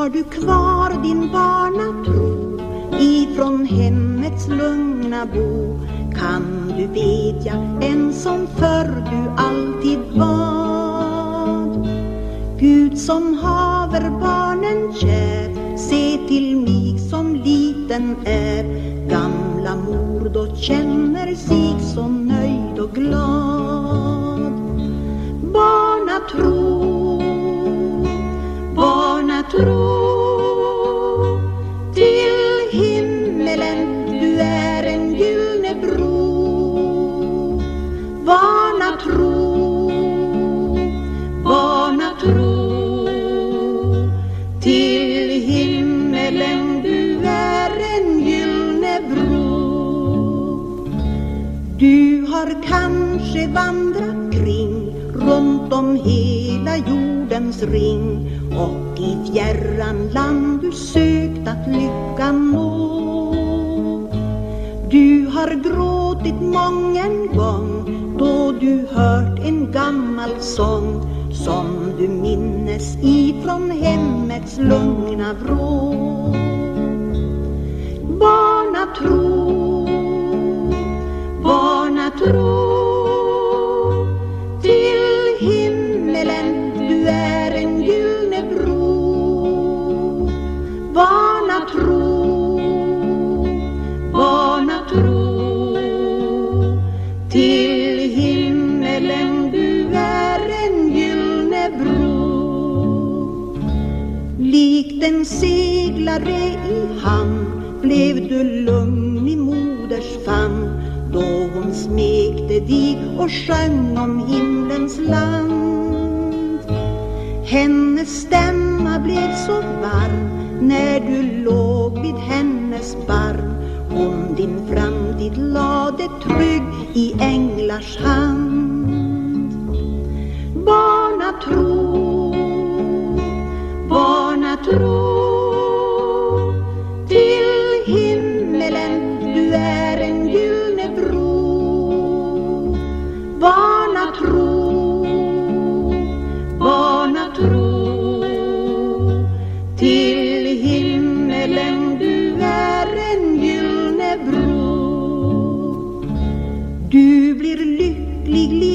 Har du kvar din barnatro ifrån hemmets lugna bo kan du bedja en som förr du alltid var? Gud som haver barnen kär, se till mig som liten är. Gamla mor då känner sig så nöjd och glad. Har kanske vandrat kring runt om hela jordens ring och i fjärran land du sökt att lyckan nå. Du har gråtit mången gång då du hört en gammal sång som du minnes ifrån hemmets lugna vrå. Likt en seglare i hamn blev du lugn i moders famn då hon smekte dig och sjöng om himlens land. Hennes stämma blev så varm när du låg vid hennes barm. Hon din framtid lade trygg i änglars hand. Barnatro,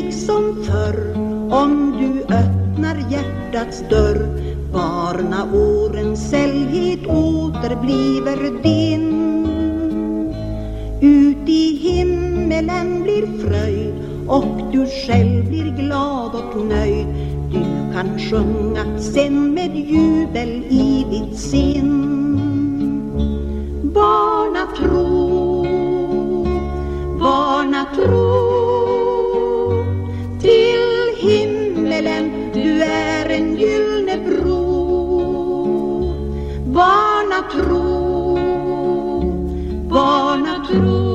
liksom förr. Om du öppnar hjärtats dörr Barnaårens sällhet återbliver din. Ut i himmelen blir fröjd och du själv blir glad och nöjd. Du kan sjunga sen med jubel i ditt sinn. Barnatro, barnatro tro. Bro Barnatro, barnatro